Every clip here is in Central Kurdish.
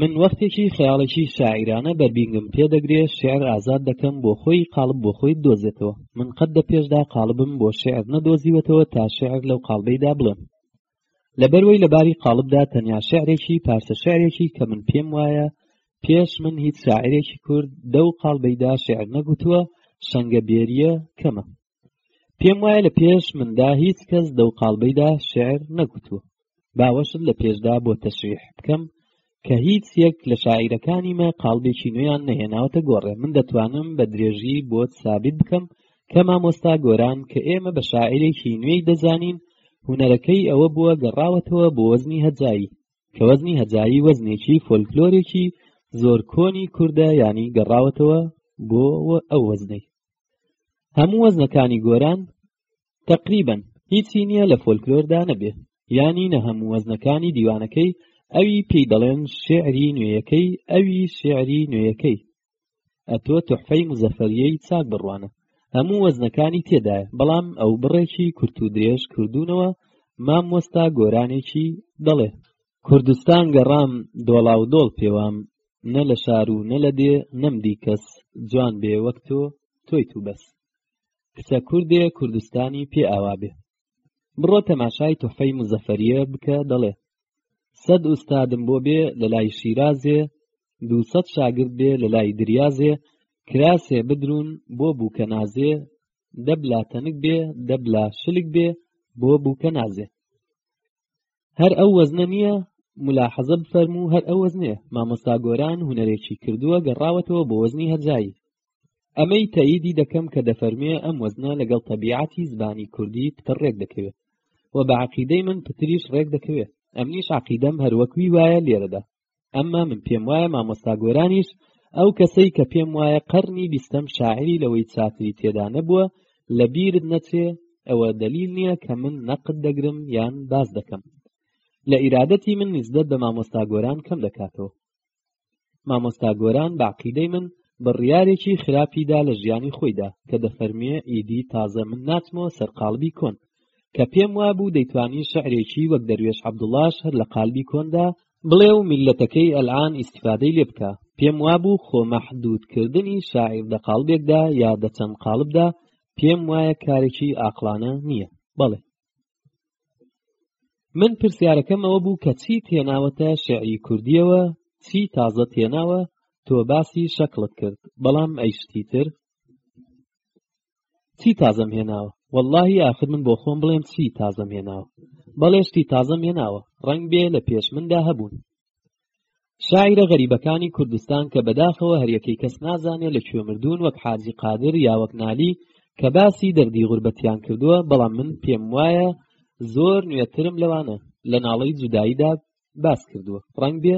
من وەختێکی خەیاڵێکی شاعیرانە بە بینگم پێدەگرێ شعر ئازاد دەکەم بۆ خۆی قاڵب بۆ خۆی دۆزێتەوە من قەت دە پێشدا قاڵبم بۆ شعر نەدۆزیوەتەوە تا شعر لەو قاڵبەیدا بڵێم لەبەروەی لەباری قاڵبدا تەنیا شعرێکی پارچە شعرێکی کە من پێم وایە پێش من هیچ شاعرێکی کورد دەو قاڵبەیدا شعر نەگوتووە شەنگە بێریە کەمە پێم وایە لە پێش مندا هیچ کەس دەو قالبەیدا شعر نەگوتووە باوەشت لە پێشدا بۆ تەشریح بکەم کە هیچ یەک لە شاعیرەکانی مە قالبێکی نوێیان نەهێناوەتە گۆڕێ من دەتوانم بە درێژی بۆت سابیت بکەم کە مامۆستا گۆران کە ئێمە بە شاعیرێکی نوێی دەزانین هونەرەکەی ئەوە بووە گەڕاوەتەوە بۆ وەزنی هەجایی کە وەزنی هەجایی وەزنێکی فۆلکلۆرێکی زۆر کۆنی کووردە ینی گەڕاوەتەوە بۆ ئەو وەزنەی هەموو وەزنەکانی گۆران تقریبا هیچی نییە لە فۆلکلۆردا نەبێ یانی نە هەموو وەزنەکانی دیوانەکەی ئەوی پێی دەڵێن شعری نوێیەکەی ئەوی شعری نوێیەکەی ئەتۆ تحفەی مزەفەریەی چاک بڕوانە هەموو وەزنەکانی تێدایە بەڵام ئەو بڕێکی کورت و درێژ کردوونەوە مامۆستا گۆرانێکی دەڵێ کوردستان گەڕام دۆڵاو دۆڵ پێوام نە لە شار و نە لە دێ نەم دی کەس جوان بێ وەک تۆ تۆیت و بەس کچە کوردێ کوردستانی پێ ئاوا بێ بڕۆ تەماشای تۆفەی مزەفەریە بکە دەڵێ سەد ئوستادم بۆ بێ لە لای شیرازێ دووسەد شاگرد بێ لە لای دریازێ کراسێ بدرون بۆ بووکە نازێ دەبلا تەنک بێ دەبلا شلک بێ بۆ بووکە نازێ هەر ئەو وەزنە نییە ملاحەزە بفەرم و هەر ئەو وەزنێ مامۆستا گۆران هوەرێکی کردووە گەڕاوەتەوە بۆ وەزنی هەرجایی ئەمەی تەیدی دەکەم کە دەفەرمێ ئەم وەزنە لەگەڵ تەبیعاتی زبانی کوردی پتر ڕێک دەکەوێت و بە عقیدەی من پتریش ڕێک دەکەوێت ئەمنیش عقیدەم هەروەکوی وایە لێرەدا ئەمما من پێم وایە مامۆستا گۆرانیش ئەو کەسەی کە پێم وایە قەرنی بیستەم شاعری لەوەی چاتری تێدا نەبووە لە بیرت نەچێ ئەوە دەلیل نییە کە من نەقد دەگرم یان باس دەکەم لە ئیرادەتی من نزدە بە مامۆستا گۆران کەم دەکاتەوە مامۆستا گۆران بەعقیدەی من بڕیارێکی خراپیدا لە ژیانی خۆیدا کە دەفەرمیێ ئیدی تازە من ناچمەوە سەرقالبی کۆن کە پێم وابوو دەیتوانی شعرێکی وەک دەروێش عەبدوڵاش هەر لە قالبی کۆندا بڵێ و میللەتەکەی ئەلئان ئیستیفادەی لێ بکا پێم وابوو خۆ مەحدوودکردنی شاعیر دە قاڵبێکدا یا دە چەند قاڵبدا پێم وایە کارێکی ئاقڵانە نییە بەڵێ من پرسیارەکەم ئەوە بوو کە چی تێناوەتە شعری کوردیەوە چی تازە تێناوە تۆ باسی شەکڵت کرد بەڵام ئەیشتی تر چی تازەم هێناوە واللهی ئاخر من بۆ خۆم بڵێم چی تازەم هێناوە بەڵێ شتی تازەم هێناوە ڕەنگ بێ لە پێش مندا هەبوون شاعیرە غەریبەکانی کوردستان کە بەداخەوە هەریەکەی کەس نازانێت لە کوێ مردوون وەک حاجی قادر یا وەک نالی کە باسی دەردی غوربەتیان کردووە بەڵام من پێم وایە زۆر نوێترم لەوانە لە ناڵەی جوداییدا باس کردووە ڕەنگ بێ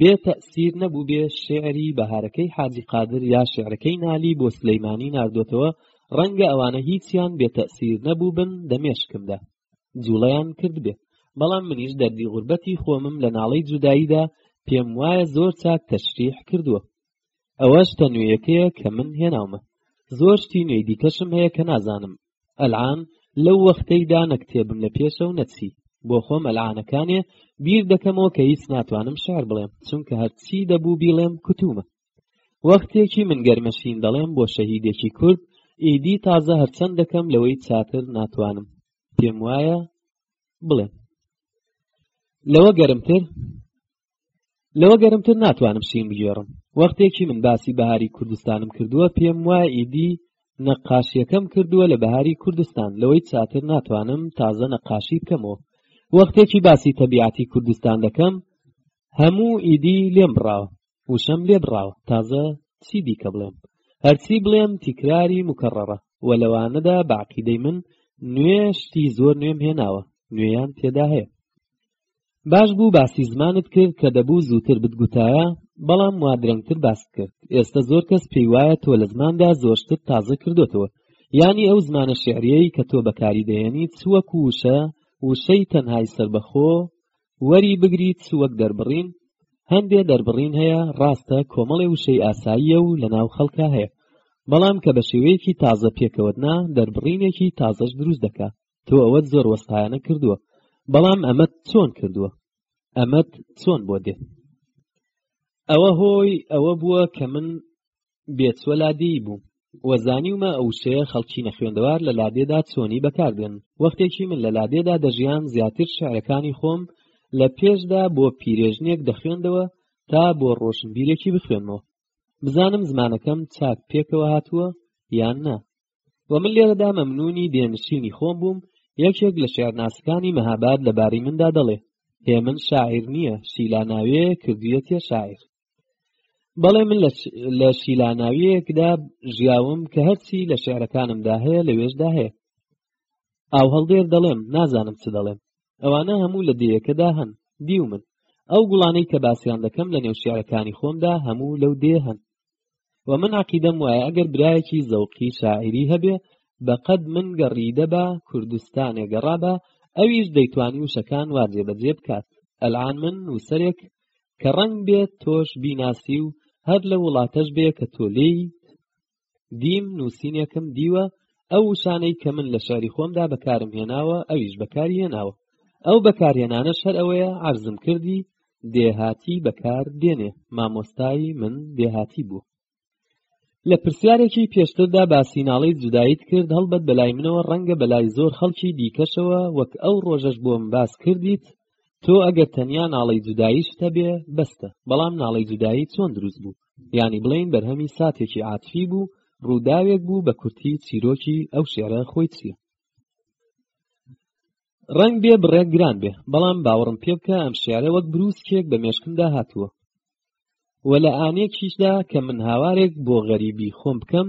بێ تەسیر نەبوو بێ شعری بەهارەکەی حاجی قادر یا شعرەکەی نالی بۆ سلەیمانی نردوتەوە ڕەنگە ئەوانە هیچیان بێ تەسیر نەبوو بن لە مێشکمدا جوڵەیان کرد بێ بەڵام منیش دەردی غوربەتی خۆمم لە ناڵەی جوداییدا پێم وایە زۆر چاک تەشریح کردووە ئەوەش تەنوێیەکەیە کە من هێناومە زۆر شتی نوێی دیکەشم هەیە کە نازانم ئەلعان لەو وەختەیدا نە کتێبم لە پێشە و نەچی بۆ خۆم ئەلعانەکانێ بیر دەکەمەوە کە هیچ ناتوانم شعر بڵێم چونکە هەرچی دەبوو بیڵێم کوتومە وەختێکی من گەرمەشین دەڵێم بۆ شەهیدێکی کورد ئیدی تازە هەرچەند دەکەم لەوەی چاتر ناتوانم پێم وایە بڵێم لەوە گەرمتر لەوە گەرمتر ناتوانم شین بگێڕم وەختێکی من باسی بەهاری کوردستانم کردووە پێم وایە ئیدی نەقاشیەکەم کردووە لە بەهاری کوردستان لەوەی چاتر ناتوانم تازە نەقاشی بکەمەوە وەختێکی باسی تەبیعەتی کوردستان دەکەم هەموو ئیدی لێم بڕاوە وشەم لێ بڕاوە تازە چی دیکە بڵێم هەرچی بڵێم تیکراری مکەڕڕە و لەوانەدا باقیدەی من نوێ شتی زۆر نوێم هێناوە نوێیان تێدا هەیە باش بوو باسی زمانت کرد کە دەبوو زووتر بتگوتایە بەڵام وا درەنگتر باست کرد ئێستە زۆر کەس پێی وایە تۆ لە زماندا زۆر شتت تازە کردۆتەوە یانی ئەو زمانە شعریەی کە تۆ بەکاری دەهێنی چ وەک وشە وشەی تەنهای سەربەخۆ وەری بگری چ وەک دەربڕین هەندێ دەربڕین هەیە ڕاستە کۆمەڵێ وشەی ئاساییە و لە ناو خەڵکا هەیە بەڵام کە بە شێوەیەکی تازە پێکەوەت نا دەربڕینێکی تازەش دروست دەکا تۆ ئەوەت زۆر وەستایانە کردووە بەڵام ئەمەت چۆن کردووە ئەمەت چۆن بۆ دێ ئەوە هۆی ئەوە بووە کە من بێچوە لادێی بوو وەزانیومە ئەو شەیە خەڵکی نەخوێندەوار لە لادێدا چۆنی بەکاردێن وەختێکی من لە لادێدا دەژیان زیاتر شعرەکانی خۆم لە پێشدا بۆ پیرێژنێک دەخوێندەوە تا بۆ ڕۆشنبیرێکی بخوێنمەوە بزانم زمانەکەم چاک پێکەوە هاتووە یان نا و من لێرەدا مەمنونی دێنشینی خۆم بووم یەکێک لە شعرناسەکانی مەهاباد لەبارەی مندا دەڵێ هێمن شاعیر نییە شیلاناوێ کردویەتە شاعیر بەڵێ من لە شیلاناویەکدا ژیاوم کە هەرچی لە شعرەکانمدا هەیە لەوێشدا هەیە ئاو هەڵدێر دەڵێم نازانم چ دەڵێم ئەوانە هەموو لە دێیەکەدا هەن دیو من ئەو گوڵانەی کە باسییان دەکەم لە نێو شعرەکانی خۆمدا هەموو لەو دێ هەن و من عقیدەم وایە ئەگەر برایەکی زەوقی شاعیری هەبێ بەقەد من گەڕیدە بە کوردستانێ گەڕا بە ئەویش دەیتوانی وشەکان وا جێبەجێ بکات ئەلعان من نووسەرێک کە ڕەنگ بێت تۆش بیناسی و هەر لە وڵاتەش بێ کە تۆ لێی دیم نووسینێکم دیوە ئەو وشانەی کە من لە شاری خۆمدا بەکارم هێناوە ئەویش بەکاری هێناوە ئەو بەکارهێنانە شەر ئەوەیە عرضم کردی دێهاتی بەکار دێنێ مامۆستای من دێهاتی بوو لە پرسیارێکی پێشتردا باسی ناڵی جودایت کرد هەڵبەت بەلای منەوە ڕەنگە بەلای زۆر خەڵکی دیکەشەوە وەک ئەو ڕۆژەش بۆم باس کردیت تۆ ئەگەر تەنیا ناڵی جوداییش هەبێ بەستە بەڵام ناڵی جودایی چۆن دروست بوو یانی بڵین بەرهەمی ساتێکی عاتفی بوو ڕووداوێک بوو بە کورتی چیرۆکی ئەو شعرە خۆی چییە ڕەنگ بێ بڕێک گران بێ بەڵام باوەڕم پێ بکە ئەم شعرە وەک بروسکێک بە مێشکمدا هاتووە و لە ئانێکیشدا کە من هاوارێک بۆ غەریبی خۆم بکەم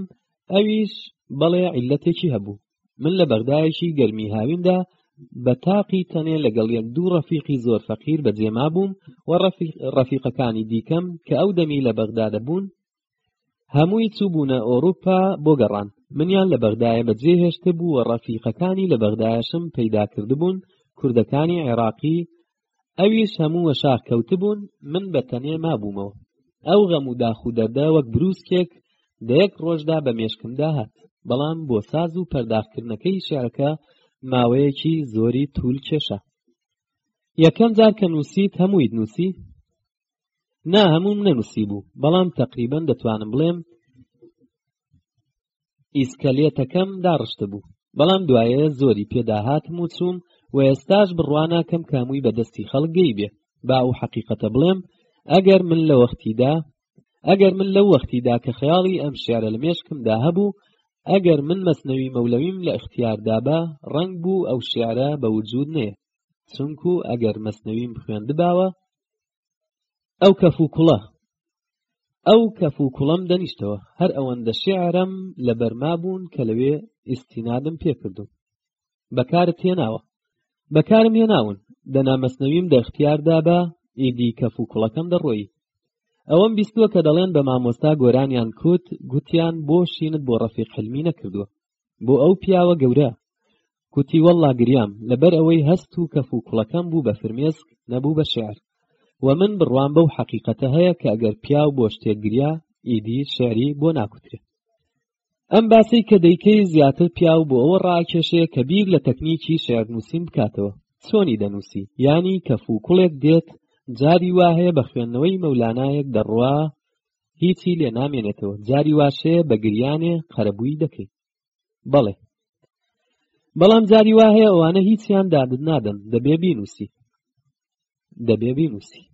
ئەویش بەڵێ عیلەتێکی هەبوو من لە بەغدایەکی گەرمی هاویندا بە تاقی تەنێ لەگەڵ یەک دوو ڕەفیقی زۆر فەقیر بەجێما بووم و ڕەفیقەکانی دیکەم کە ئەو دەمی لە بەغدا دەبوون هەمووی چوبوونە ئۆروپا بۆ گەڕان منیان لە بەغدایە بەجێ هێشتبوو و ڕەفیقەکانی لە بەغدایەشم پەیدا کردبوون کوردەکانی عێراقی ئەویش هەموو وەشاخ کەوتبوون من بە تەنێ مابوومەوە ئەو غەم و داخ و دەردە وەک بروسکێک لە یەک ڕۆژدا بە مێشکمدا هات بەڵام بۆ ساز و پەرداخکردنەکەی شعرەکە ماوەیەکی زۆری توول کێشا یەکەم جار کە نووسیت هەموویت نووسی نا هەمووم نەنووسی بوو بەڵام تەقریبەن دەتوانم بڵێم ئیسکەلێتەکەم داڕشت بوو بەڵام دوایە زۆری پێداهاتم و چووم و ئێستاش بڕواناکەم کامووی بەدەستی خەڵگەی بێ با ئەو حەقیقەتە بڵێم ئەگەر من لە وەختیدا ئەگەر من لەو وەختیدا کە خەیاڵی ئەم شعرە لە مێشکمدا هەبوو ئەگەر من مەسنەوی مەولەویم لە اختیاردابا ڕەنگ بوو ئەو شعرە بە وجود نێ چونکو ئەگەر مەسنەویم خوێندباوە ئەو کەف و کوڵە ئەو کەف و کوڵم دەنیشتەوە هەر ئەوەندە شعرم لە بەرما بوون کە لەوێ ئیسینادم پێکردو بەکارت هێناوە بەکارم هێناون دەنامەسنەویم دەختیاردا بە ئیدی کەف و کوڵەکەم دەڕۆی ئەوەم بیستووە کە دەڵێن بە مامۆستا گۆرانیان کوت گوتیان بۆ شینت بۆ ڕەفیق حلمی نەکردووە بۆ ئەو پیاوە گەورە کوتی واللە گریام لەبەر ئەوەی هەست و کەف و کوڵەکەم بوو بە فرمێسک نەبوو بە شعر و من بڕوام بەو حەقیقەتە هەیە کە ئەگەر پیاو بۆ شتێک گریا ئیدی شعری بۆ ناکوترێ ئەم باسی کە دەیکەی زیاتر پیاو بۆ ئەوە ڕاکێشێ کە بیر لە تەکنیکی شعر نووسین بکاتەوە چۆنی دەنووسی یانی کەف و کوڵێک دێت جاری وا هەیە بە خوێندنەوەی مەولانایەک دەڕوا هیچی لێ نامێنێتەوە جاری واشەیە بە گریانێ قەرەبووی دەکەیت بەڵێ بەڵام جاری وا هەیە ئەوانە هیچیان دادت نادەن دەبێ بینوسی دەبێ بینوسی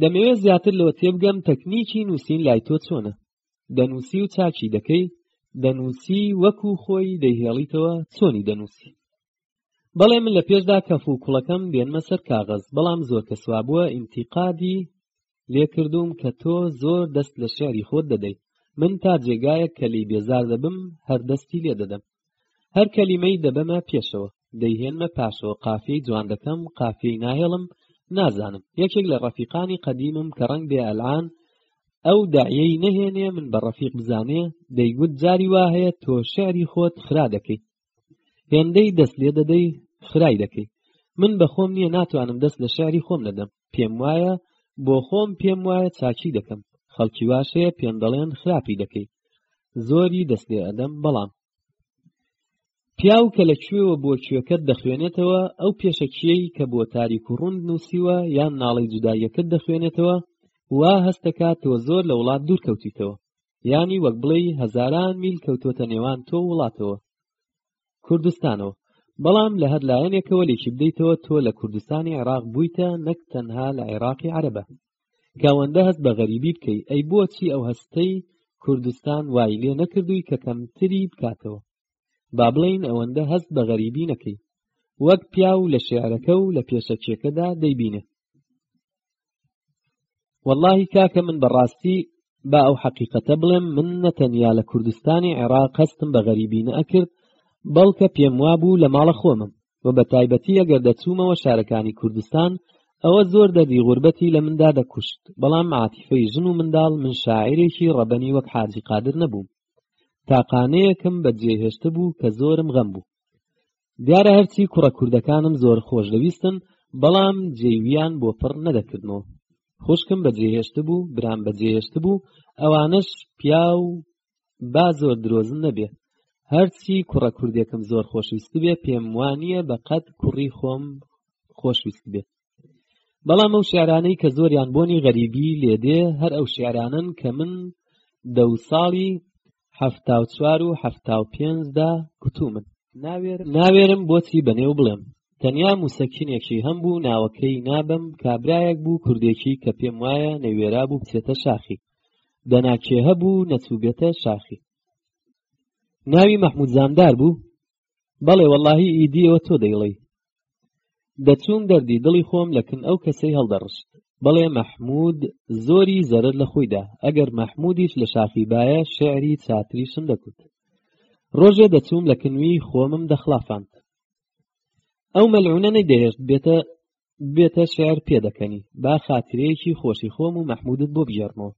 دەمەوێت زیاتر لەوە تێبگەم تەکنیکی نووسین لای تۆ چۆنە دەنووسی و چاکی دەکەی دەنووسی وەکو خۆی دەیهێڵیتەوە چۆنی دەنووسی بەڵێ من لە پێشدا کەف و کوڵەکەم بێنمە سەر کاغەز بەڵام زۆر کەس وابووە ئینتیقادی لێکردووم کە تۆ زۆر دەست لە شعری خۆت دەدەیت من تا جێگایەک کە لی بێزار دەبم هەر دەستی لێ دەدەم هەر کەلیمەی دەبەمە پێشەوە دەیهێنمە پاشەوە قافیەی جوان دەکەم قافیەی ناهێڵم نازانم یەکێک لە ڕەفیقانی قەدیمم کە ڕەنگ بێ ئەلان ئەو داعیەی نەهێنێ من بە ڕەفیق بزانێ دەیگوت جاری وا هەیە تۆ شعری خۆت خرا دەکەی هێندەی دەست لێ دەدەی خرای دەکەی من بە خۆم نییە ناتوانم دەست لە شعری خۆم نەدەم پێم وایە بۆ خۆم پێم وایە چاکی دەکەم خەڵکی واشەیە پێم دەڵێن خراپی دەکەی زۆری دەست لێ ئەدەم بەڵام پیاو کە لە کوێوە بۆ کوێکەت دەخوێنێتەوە ئەو پێشەکیەی کە بۆ تاریک و ڕوند نووسیوە یان ناڵی جوداییەکەت دەخوێنێتەوە وا هەستەکات تۆ زۆر لە وڵات دوور کەوتیتەوە یانی وەک بڵێی هەزاران میل کەوتووەتە نێوان تۆ وڵاتەوە کوردستانەوە بەڵام لە هەر لایەنێکەوە لێکی بدەیتەوە تۆ لە کوردستانی عێراق بوویتە نەک تەنها لە عێراقی عەرەبە کاوەندە هەست بە غەریبی بکەی ئەی بۆچی ئەو هەستەی کوردستان وای لێ نەکردووی کە کەمتری بکاتەوە با بڵێین ئەوەندە هەست بە غەریبی نەکەی وەک پیاو لە شێعرەکە و لە پێشەکیەکەدا دەیبینێ واللهی کاکە من بەڕاستی با ئەو حەقیقەتە بڵێم من نەتەنیا لە کوردستانی عێراق قەستم بە غەریبی نەکرد بەڵکە پێم وابوو لە ماڵە خۆمم و بە تایبەتی ئەگەر دەچوومەوە شارەکانی کوردستان ئەوە زۆر دەردی غوربەتی لە مندا دەکوشت بەڵام عاتیفەی ژن و منداڵ من شاعرێکی ڕەبەنی وەک حاجی قادر نەبووم تاقانەیەکم بە جێ هێشتبوو کە زۆرم غەم بوو دیارە هەرچی کوڕە کوردەکانم زۆر خۆش دەویستن بەڵام جێویان بۆ پڕ نەدەکردنەوە خوشکم بە جێهێشت بوو برام بە جێهێشت بوو ئەوانەش پیا و با زۆر درۆزن نەبێ هەرچی کوڕە کوردێکم زۆر خۆشویست بێ پێم وانە بە قەت کوڕی خۆم خۆشویست بێ بەڵام ئەو شعرانەی کە زۆریان بۆنی غەریبی لێدێ هەر ئەو شعرانن کە من دە و ساڵی حەفتا و چوار و حەفتا و پێنجدا کوتومن ناوێرم بۆچی بەنێو بڵێم تەنیا موسەکینێکی هەم بوو ناوەکەی نابم کابرایەک بوو کوردێکی کە پێم وایە نەوێرا بوو بچێتە شاخی دەناکێ هەبوو نەچووبێتە شاخی ناوی مەحموود زامدار بوو بەڵێ وەڵاهی ئیدیەوە تۆ دەیڵێی دەچوون دەردی دڵی خۆم لەکن ئەو کەسەی هەڵدەڕشت بەڵێ مەحموود زۆری زەرەر لە خۆیدا ئەگەر مەحموودیش لە شاخی بایە شعری چاتریشم دەکوت ڕۆژێ دەچووم لە کنوی خۆمم دەخلافاند ئەو مەلعونە نەیدەهێشت بێتە بێتە شار پێدەکەنی با خاترەیەکی خۆشی خۆم و مەحمودت بۆ بگێڕمەوە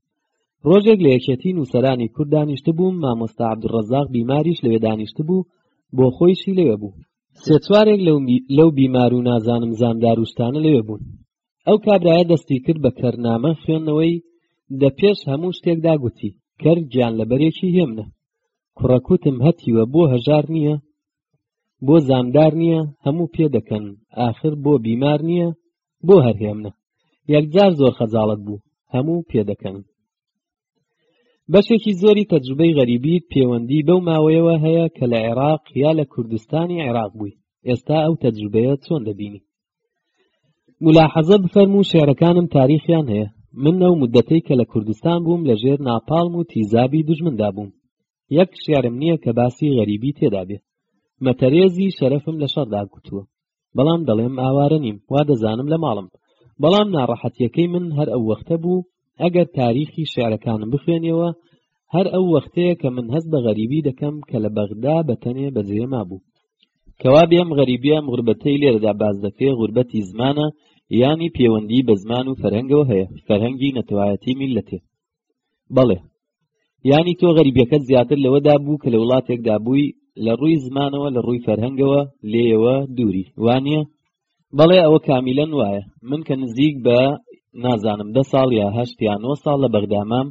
ڕۆژێک لە یەکێتی نووسەرانی کورد دانیشت بووم مامۆستا عبدڕزاق بیماریش لەوێ دانیشت بوو بۆ خۆیشی لەوێ بوو سێ چوارێک لەو بیمار و نازانم زامدار و شتانە لەوێ بوون ئەو کابرایە دەستی کرد بە کەرنامە خوێندنەوەی دە پێش هەموو شتێکدا گوتی کەر گیان لەبەرێکی هێمنە کوڕەکوتم هەتیوە بۆ هەژار نییە بۆ زامدار نییە هەموو پێ دەکەن ئاخر بۆ بیمار نییە بۆ هەرهێمنە یەکجار زۆر خەجاڵت بوو هەموو پێ دەکەن بەشێکی زۆری تەجروبەی غەریبیت پێوەندی بەو ماوەیەوە هەیە کە لە عێراق یا لە کوردستانی عێراق بووی ئێستا ئەو تەجروبەیە چۆن دەبینی ملاحەزە بفەرمو و شعرەکانم تاریخیان هەیە من ئەو مدەتەی کە لە کوردستان بووم لە ژێر ناپاڵم و تیزابی دژمندا بووم یەک شعرم نییە کە باسی غەریبی تێدا بێ مەتەرێزی شەرەفم لە شەڕدا گوتووە بەڵام دەڵێم ئاوارە نیم وا دەزانم لە ماڵم بەڵام ناڕەحەتیەکەی من هەر ئەو وەختە بوو ئەگەر تاریخی شعرەکانم بخوێنیەوە هەر ئەو وەختەیە کە من هەست بە غەریبی دەکەم کە لە بەغدا بەتەنێ بەجێ مابوو کەوا بێم غەریبی ئەم غوربەتەی لێرەدا باز دەکرێ غوربەتی زمانە یانی پێوەندی بە زمان و فەرهەنگەوە هەیە فەرهەنگی نەتەوایەتی میلەتێ بەڵێ یانی تۆ غەریبیەکەت زیاتر لەوەدا بوو کە لە وڵاتێکدا بووی لە ڕووی زمانەوە لە ڕووی فەرهەنگەوە لێیەوە دووری وانە بەڵێ ئەوە کامیلەن وایە من کە نزیک بە نازانم ده ساڵ یا هەشت یا نۆ ساڵ لە بەغدامام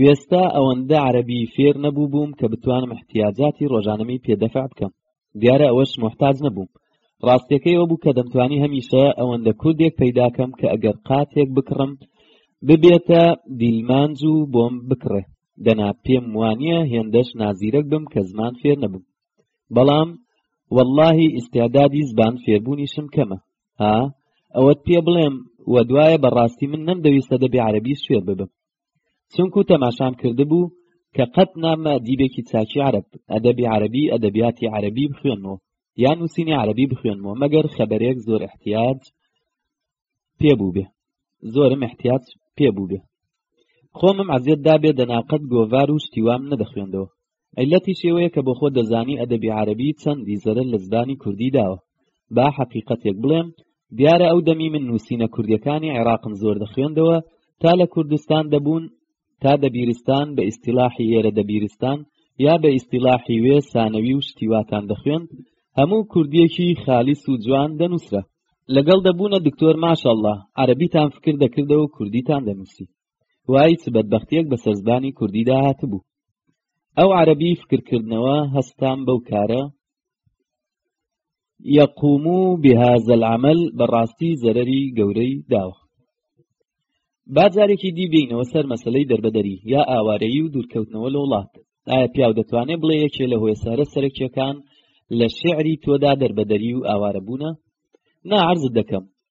وێستا ئەوەندە عەربی فێر نەبوو بووم کە بتوانم احتیاجاتی ڕۆژانەمی پێدەفع بکەم دیارە ئەوەش محتاج نەبووم ڕاستەکەی ئەو بوو کە دەمتوانی هەمیشە ئەوەندە کوردێک پەیداکەم کە ئەگەر قاتێک بکڕم ببێتە دیلمانج و بۆم بکڕێ دەنا پێم وانە هێندەش نازیرەک بم کە زمان فێر نەبووم بەڵام واللهی ئیسیادادی زبان فێربوونیشم کەمە ها ئەوەت پێ بڵێم و دوایە بەڕاستی من نەمدەویستە دەبێ عەربی سوێر ببم چونکو تەماشام کردبوو کە قەت نامە ئەدیبێکی چاکی عەرەب ئەدەبی عەرەبی ئەدەبیاتی عەرەبی بخوێنمەوە یا نووسینی عەرەبی بخوێنمەوە مەگەر خەبەرێک زۆر احتیاج پێ بووبێ زۆرم احتیاج پێ بووبێ خۆمم عەزیەت دابێ دەنا قەت گۆڤار و شتیوام نەدەخوێندەوە عیللەتیش ئەوەیە کە بۆخۆت دەزانی ئەدەبی عەرەبی چەندی زەرەر لە زبانی کوردی داوە. با حەقیقەتێک بڵێم، دیارە ئەو دەمی من نووسینە کوردییەکانی عێراقم زۆر دەخوێندەوە، تا لە کوردستان دەبوون، تا دەبیرستان، بە ئیستیلاحی ئێرە دەبیرستان، یا بە ئیستیلاحی وێ سانەوی و شتی واتان دەخوێند، هەموو کوردییەکی خالیس و جوان دەنووسرا. لەگەڵ دەبوونە دکتۆر ماشااللە، عەرەبیتان فکر دەکردەوە و کوردیتان دەنووسی. وای چ بەدبەختیەک بەسەر زبانی کوردیدا هاتبوو ئەو عەربی فکرکردنەوە هەستام بەو کارە یقوم و بهذا العمل بەڕاستی زەرەری گەورەی داوە با جارێکی دی بینەوە سەر مەسلەی دەربەدەری یا ئاوارەیی و دوورکەوتنەوە لە وڵات ئایا پیاو دەتوانێت بڵێ یەکێ لە هۆیە سەرە سەرەکیەکان لە شعری تۆدا دەربەدەری و ئاوارە بوونە ناعرزت دەکەم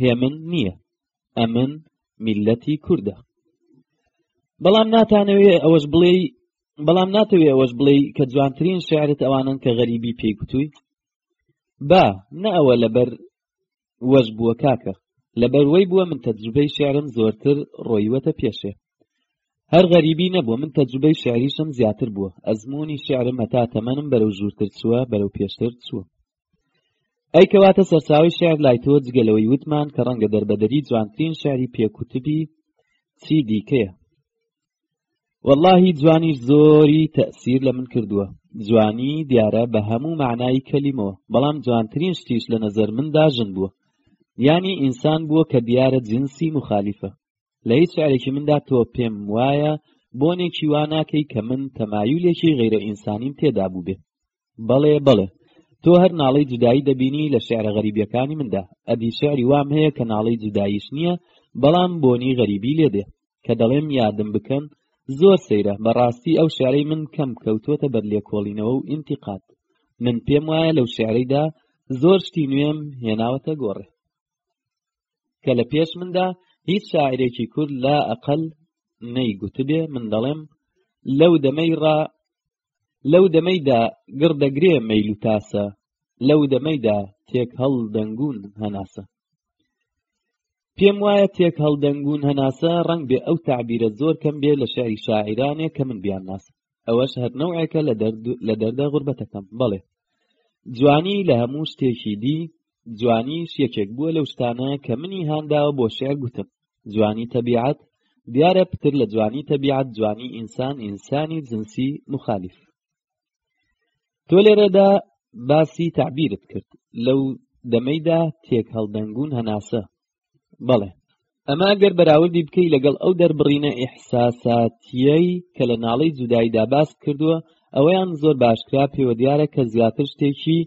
هێمن نییە ئەمن میلەتی کووردە بەڵام ناتانەوێ ئەوەش بڵێ بەڵام ناتەوێ ئەوەش بڵێ کە جوانترین شعرت ئەوانن کە غەریبی پێی کوتووی با نە ئەوە لەبەر وەش بووە کاکە لەبەر وەی بووە من تەجروبەی شعرم زۆرتر ڕۆیوەتە پێشێ هەر غەریبی نەبووە من تەجروبەی شعریشم زیاتر بووە ئەزمموی شعرم هەتا تەمەنم بەرەو ژوورتر چووە بەرەو پێشتر چووە ئەی کەواتە سەرچاوەی شعر لای تۆ جگە لەوەی وتمان کە ڕەنگە دەربەدەری جوانترین شعری پێکوتبی چی دیکەیە واللهی جوانیش زۆری تەسیر لە من کردووە جوانی دیارە بە هەموو معنای کەلیمەوە بەڵام جوانترین شتیش لە نەزەر مندا ژن بووە یانی ئینسان بووە کە دیارە جنسی مخالیفە لە هیچ شعرێکی مندا تۆ پێم وایە بۆنێکی واناکەی کە من تەمایولێکی غیرە ئینسانیم تێدا بووبێ بەڵێ بەڵێ تۆ هەر ناڵەی جودایی دەبینی لە شعرە غەریبیەکانی مندا ئەدی شعری وام هەیە کە ناڵەی جوداییش نییە بەڵام بۆنی غەریبی لێدێ کە دەڵێم یادم بکەن زۆر سەیرە بەڕاستی ئەو شعرەی من کەم کەوتووەتە بەر لێکۆڵینەوە و ئینتیقات من پێم وایە لەو شعرەیدا زۆر شتی نوێم هێناوەتە گۆڕێ کە لە پێش مندا هیچ شاعرێکی کورد لا ئەقل نەیگوتبێ من دەڵێم لەو دەمەی ڕا لەو دەمەیدا گڕ دەگرێ مەیل و تاسە لەو دەمەیدا تێک هەڵ دەنگون هەناسە پێم وایە تێک هەڵدەنگون هەناسە ڕنگ بێ ئەو تعبیرە زۆر کەم بێ لە شعری شاعرانێ کە من بیان ناس ئەوەش هەر نەوەیەکە لە دەردە غوربەتەکەم بەڵێ جوانی لە هەموو شتێکی دی جوانیش یەکێک بووە لەو شتانە کە منی هانداوە بۆ شعر گوتن جوانی تەبیعەت دیارە پتر لە جوانی تەبیعەت جوانی ئینسان ئینسانی جنسی مخالیف تۆ لێرەدا باسی تعبیرت کرد لەو دەمەیدا تێک هەڵدەنگون هەناسە بەڵێ ئەمە گەر بەراوردی بکەی لەگەڵ ئەو دەربڕینە ئیحساساتیەی کە لە ناڵەی جوداییدا باس کردووە ئەوەیان زۆر باشکرا پێوە دیارە کە زیاتر شتێکی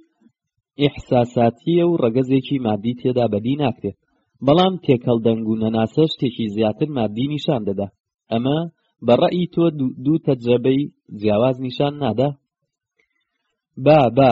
ئیحساساتیە و ڕەگەزێکی مادی تێدا بەدی ناکرێت بەڵام تێکەڵ دەنگ و نەناسە شتێکی زیاتر مادی نیشان دەدا ئەمە بە ڕەئی تۆ دوو تەجرەبەی جیاواز نیشان نادا با با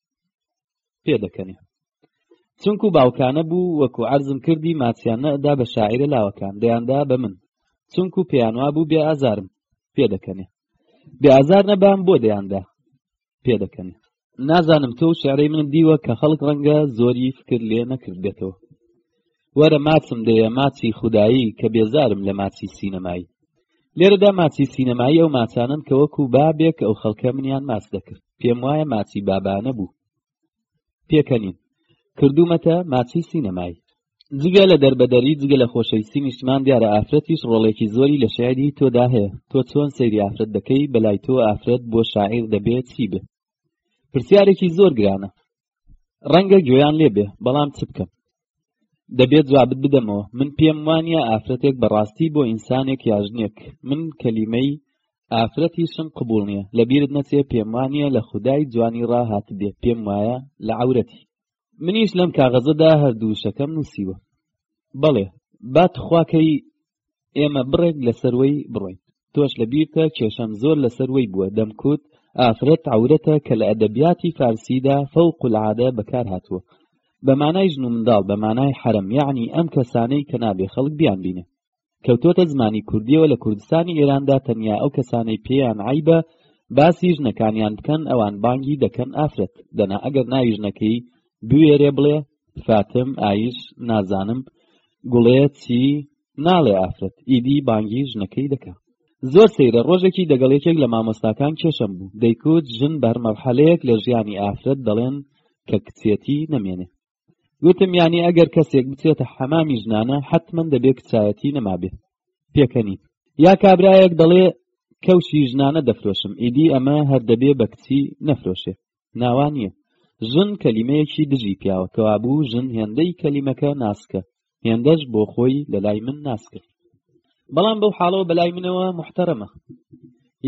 پێ دەکەنێ چونکو باوکانە بوو وەکو عرضم کردی ماچیان نەدا بە شاعرە لاوەکان دەیاندا بە من چونکو پێیانوا بوو بێ ئازارم پێ دەکەنێ بێ ئازار نەبام بۆ دەیاندا پێ دەکەنێ نازانم تۆ شعرەی من دیوە کە خەڵک ڕەنگە زۆری فکر لێ نەکردێتەوە وەرە ماچم دەیە ماچی خودایی کە بێزارم لە ماچی سینەمایی لێرەدا ماچی سینەمایی ئەو ماچانن کە وەکو بابێک ئەو خەڵکە منیان ماچ دەکرد پێم وایە ماچی بابانە بوو پێکەنین کردوومەتە ماچی سینەمایی جگە لە دەربەدەری جگە لە خۆشەویستی نیشتمان دیارە ئافرەتیش ڕۆڵێکی زۆری لە شعری تۆدا هەیە تۆ چۆن سەیری ئافرەت دەکەی بەلای تۆ ئافرەت بۆ شاعیر دەبێت چی بێت پرسیارێکی زۆر گرانە ڕەنگە گوێیان لێ بێ بەڵام چ بکەم دەبێت جوابت بدەمەوە من پێم وانە ئافرەتێک بەڕاستی بۆ ئینسانێک یاژنێک من کەلیمەی ئافرەتیشم قبول نییە لە بیرت نەچێ پێم وانە لە خودای جوانی ڕاهات بێ پێم وایە لە عورەتی منیش لەم کاغەزەدا هەردوو شەکەم نووسیوە بەڵێ با تخواکەی ئێمە بڕێک لەسەروەی بڕۆین تۆش لە بیرتە کێشەم زۆر لەسەروەی بووە دەمکوت ئافرەت عورەتە کە لە ئەدەبیاتی فارسیدا فەوق العادە بەکار هاتووە بە مانای ژن و منداڵ بە مانای حرم یعنی ئەم کەسانەی کە نابێ خەڵک بیان بینێ کەوتووەتە زمانی کوردییەوە لە کوردستانی ئێراندا تەنیا ئەو کەسانەی پێیان عەیبە باسی ژنەکانیان بکەن ئەوان بانگی دەکەن ئافرەت دەنا ئەگەر ناوی ژنەکەی بوێرێ بڵێ فاتم ئایش نازانم گوڵێ چی ناڵێ ئافرەت ئیدی بانگی ژنەکەی دەکە زۆر سەیرە ڕۆژێکی دەگەڵ یەکێک لە مامۆستاکان کێشەم بوو دەیکوت ژن بەرمەرحەلەیەک لە ژیانی ئافرەت دەڵێن کە کچێتی نەمێنێ وتم یانی ئەگەر کەسێک بچێتە حەمامی ژنانە حتمما دەبێ کچایەتی نەمابێ پێکەنی یا کابرایەک دەڵێ کەوشی ژنانە دەفرۆشم ئیدی ئەمە هەر دەبێ بە کچی نەفرۆشێ ناوان نییە ژن کەلیمەیەکی دژی پیاوە کەوابوو ژن هێندەی کەلیمەکە ناسکە هێندەش بۆ خۆی لە لای من ناس کرد بەڵام بەو حاڵەوە بەلای منەوە محتەرەمە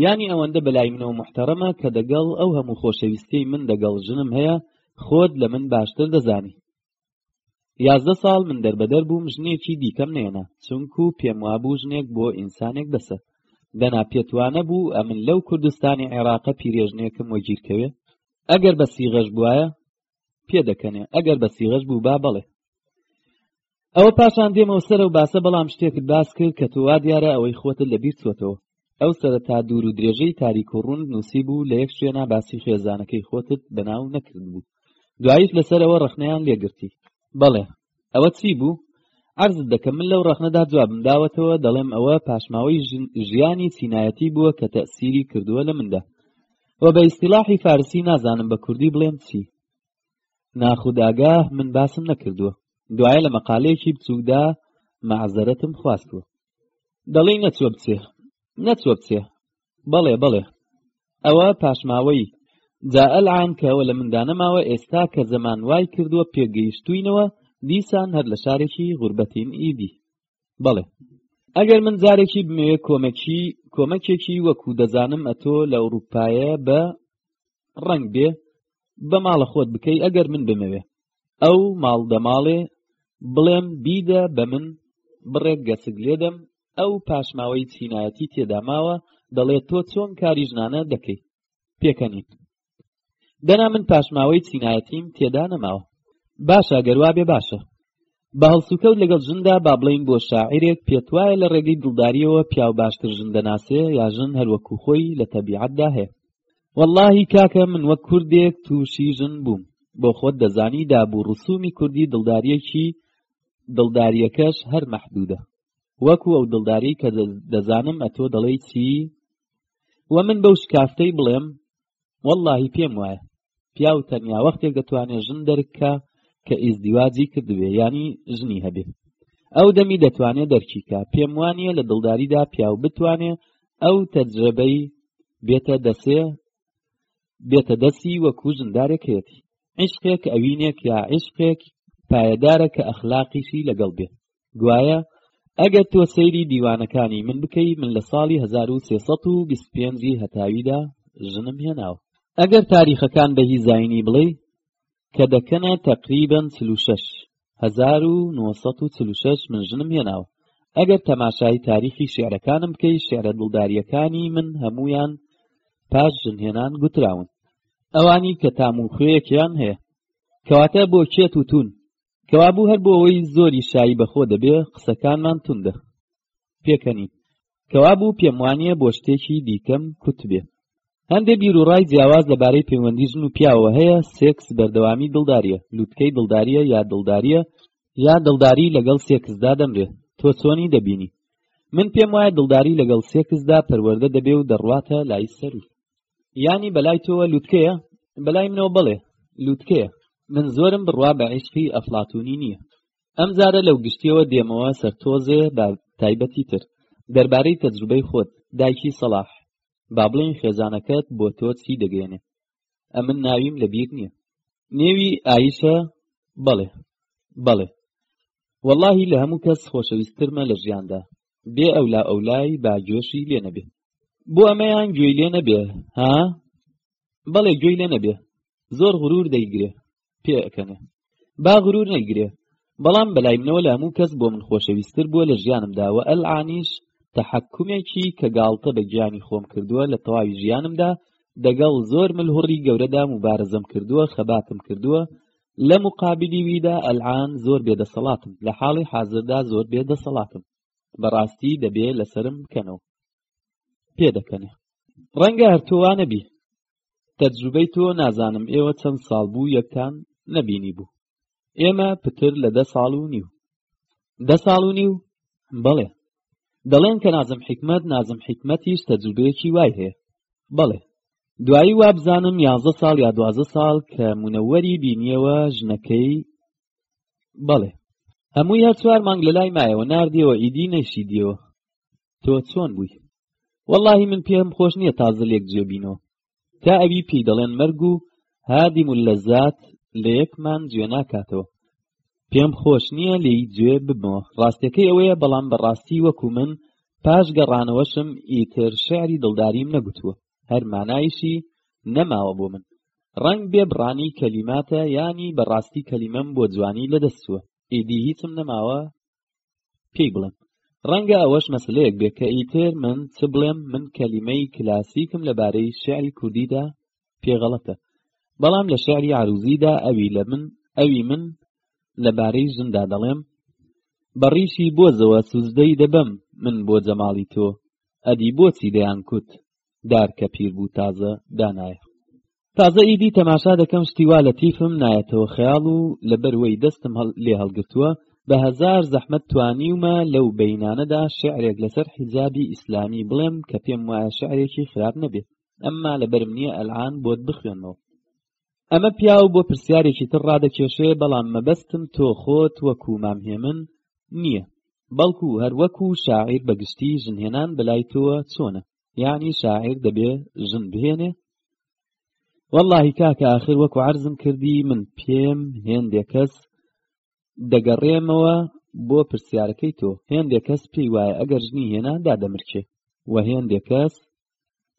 ینی ئەوەندە بەلای منەوە محتەرەمە کە دەگەڵ ئەو هەموو خۆشەویستی من دەگەڵ ژنم هەیە خۆت لە من باشتر دەزانی یازدە ساڵ من دەربەدەر بووم ژنێکی دیکەم نێنا چونکو پێم وابوو ژنێک بۆ ئینسانێک بەسە دەنا پێتوانە بوو ئەمن لەو کوردستانی عێراقە پیرێژنێکم وەگیرکەوێ ئەگەر بە سیغەش بواە پێدەکەنێ ئەگەر بە سیغەش بوو با بەڵێ ئەوە پاشان دێمەوە سەرە و باسە بەڵام شتێکت باس کرد کە تۆوا دیارە ئەوەی خۆتت لە بیر چۆتەوە ئەو سرە تا دوور و درێژەی تاریک و ڕوون نووسی بوو لە یەک شوێنا باسی خێزانەکەی خۆتت بەناو نەکرد بوو دوایش لەسەرەوە ڕخنەیان لێگرتی بەڵێ ئەوە چی بوو عرضت دەکەم من لەو ڕەخنەدا جوابم داوەتەوە دەڵێم ئەوە پاشماوەی ژیانی چینایەتی بووە کە تەسیری کردووە لە مندا و بە ئیسیلاحی فارسی نازانم بە کوردی بڵێم چی ناخوداگا من باسم نەکردووە دوایە لە مەقالەیەکی بچووکدا مەعزەرەتم خواستووە دەڵی نەچوە بچێ نەچوە بچێ بەڵێ بەڵێ ئەوە پاشماوەی جا ئەلعان کەەوە لە مندانەماوە ئێستا کە زەمان وای کردووە پێگەیشتوینەوە دیسان هەر لە شارێکی غوربەتین ئیدی بەڵێ ئەگەر من جارێکی بمەوێ کۆمەکی کۆمەکێکی وەکو دەزانم ئەتۆ لە ئەوروپایە بە ڕنگ بێ بە ماڵە خۆت بکەی ئەگەر من بمەوێ ئەو ماڵ دەماڵێ بڵێم بیدە بە من بڕێک گەسک لێدەم ئەو پاشماوەی چینایەتی تێدا ماوە دەڵێ تۆ چۆن کاری ژنانە دەکەی پێکەنین دەنا من پاشماوەی چینایەتیم تێدا نەماوە باشە گەروا بێ باشە بە هەڵسوکەوت لەگەڵ ژندا با بڵین بۆ شاعرێک پێت وایە لە ڕێگەی دڵداریەوە پیاو باشتر ژن دەناسێ یا ژن هەروەکو خۆی لە تەبیعەتدا هەیە واللهی کاکە من وەک کوردێک تووشی ژن بووم بۆ خۆت دەزانی دابوو ڕسومی کوردی دڵداریەکی دڵداریەکەش هەر مەحدودە وەکو ئەو دڵداری کە دەزانم ئەتۆ دەڵێ چی و من بەو شکافتەی بڵێم واللهی پێم وایە پیاو تەنیا وەختێک دەتوانێت ژن دەرکە کە ئیزدیواجی کردبێ ینی ژنی هەبێ ئەو دەمی دەتوانێت دەرکیکە پێم وانە لە دڵداریدا پیاو بتوانێ ئەو تەجربەی بێتە دەسێ بێتە دەسی وەکو ژندارێکێتی عیشقێک ئەوینێک یا عیشقێک پایەدارە کە ئەخلاقیشی لەگەڵ بێ گوایە ئەگەر تۆ سەیری دیوانەکانی من بکەی من لە ساڵی 1325 ی هەتاویدا ژنم هێناوە ئەگەر تاریخەکان بە هی زینی بڵێی کە دەکەنە تەقریبەن 46 1946 من ژنم هێناوە ئەگەر تەماشای تاریخی شعرەکانم بکەی شعرە دڵداریەکانی من هەمویان پاش ژنهێنان گوتراون ئەوانی کە تام و خوێیەکیان هەیە کەواتە بۆ کێت و تون کەوابوو هەر بۆ ئەوەی زۆری شایی بەخۆ دەبێ قسەکانمان توندە پێکەنین کەوابوو پێم وانە بۆ شتێکی دیکەم کوتبێ هەندێک بیروڕای جیاواز لەبارەی پەیوەندی ژن و پیاوە هەیە سێکس بەردەوامی دڵداریە لوتکەی دڵداریە یا دڵداریە یا دڵداری لەگەڵ سێکسدا دەمرێ تۆ چۆنی دەبینی من پێم وایە دڵداری لەگەڵ سێکسدا پەروەەردە دەبێ و دەڕواتە لای سەروو یانی بەلای تۆوە لوتکەیە بەلای منەوە بڵێ لوتکەیە من زۆرم بڕوا بە عیشقی ئەفلاتونی نییە ئەم جارە لەو گشتیەوە دێمەوە سەر تۆزێ بە تایبەتی تر دەربارەی تەجروبەی خۆت دایکی سەڵاح با بڵێن خێزانەکەت بۆ تۆ چی دەگەێنێ ئەمن ناویم لە بیر نییە نێوی ئایشە بەڵێ بەڵێ وەڵاهی لە هەموو کەس خۆشەویستترمە لە ژیاندا بێ ئەولا ئەولای با گوێشی لێ نەبێ بۆ ئەمەیان گوێی لێ نەبێ ها بەڵێ گوێی لێ نەبێ زۆر غرور دەیگرێ پێ ئەکەنێ با غرور نەیگرێ بەڵام بەلای منەوە لە هەموو کەس بۆ من خۆشەویستتر بووە لە ژیانمدا و ئەلعانیش تەحەکومێکی کە گاڵتە بە گیانی خۆم کردووە لە تەواوی ژیانمدا دەگەڵ زۆر ملهوڕی گەورەدا مبارەزەم کردووە خەباتم کردووە لە مقابلی ویدا ئەلعان زۆر بێ دەسەڵاتم لە حاڵی حازردا زۆر بێ دەسەڵاتم بەڕاستی دەبێ لەسەرم بکەنەوە پێ دەکەنێ ڕەنگە هەر تۆوا نەبی تەجروبەی تۆ نازانم ئێوە چەند ساڵ بوو یەکتان نەبینی بوو ئێمە پتر لە دە ساڵ و نیو دە ساڵ و نیو بەڵێ دەڵێن کە نازم حکمت نازم حکمەتیش تەجروبەیەکی وای هەیە بەڵێ دوایی وابزانم یازدە ساڵ یا دوازدە ساڵ کە منەوەری بینیەوە ژنەکەی بەڵێ هەمووی هەر چوار مانگ لە لای مایەوە نردیەوە ئیدی نەیشی دیەوە تۆ چۆن بووی واللهی من پێم خۆش نییە تازە لێک جێبینەوە تا ئەوی پێی دەڵێن مەرگ و هادی ملەزات لە یەکمان جوێ ناکاتەوە پێم خۆش نییە لێی جوێ ببمەوە ڕاستەکەی ئەوەیە بەڵام بەڕاستی وەکو من پاش گەڕانەوەشم ئیتر شعری دڵداریم نەگوتووە هەر مانایشی نەماوە بۆ من ڕەنگ بێ بڕانی کەلیماتە یانی بەڕاستی کەلیمەم بۆ جوانی لەدەستووە ئیدی هیچم نەماوە پێی بڵێم ڕەنگە ئەوەش مەسلەیەک بێ کە ئیتر من چ بڵێم من کەلیمەی کلاسیکم لەبارەی شعری کوردیدا پێغەڵەتە بەڵام لە شعری عروزیدا ئەوی لە من ئەوی من لەبارەی ژندا دەڵێم بەڕیشی بۆزەوە سوزدەی دەبەم من بۆ جەماڵی تۆ ئەدی بۆچی دەیان کوت دار کە پیر بوو تازە دانایە تازە ئیدی تەماشا دەکەم شتیوا لە تیفم نایەتەوە خەیاڵ و لەبەروەی دەستم لێ هەڵگرتووە بە هەزار زەحمەت توانیومە لەو بینانەدا شعرێک لەسەر حیجابی ئیسلامی بڵێم کە پێم وایە شعرێکی خراپ نەبێت ئەمما لەبەرم نییە ئەلعان بۆت بخوێنمەوە ئەمە پیاو بۆ پرسیارێکی تر ڕادەکێشێ بەڵام مەبەستم تۆ خۆت وەکو مام هێمن نییە بەڵکو هەر وەکو شاعیر بەگشتی ژنهێنان بەلای تۆوە چۆنە یعنی شاعیر دەبێ ژن بهێنێ واللهی کاکە ئاخر وەکو عرضم کردی من پێم هێندێ کەس دەگەڕێمەوە بۆ پرسیارەکەی تۆ هێندێک کەس پێی وایە ئەگەر ژنی هێنا دادەمرچێ و هێندێک کەس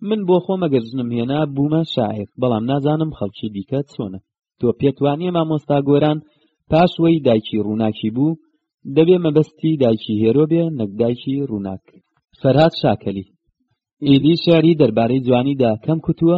من بۆ خۆم ئەگەر ژنم هێنا بوومە شاعر بەڵام نازانم خەڵکی دیکە چۆنە تۆ پێتوانیە مامۆستا گۆران پاش وەی دایکی ڕووناکی بوو دەبێ مەبەستی دایکی هێرۆ بێ نەکدایکی ڕووناک فەرهاد شاکەلی ئیدی شاری دەربارەی جوانیدا کەم کوتووە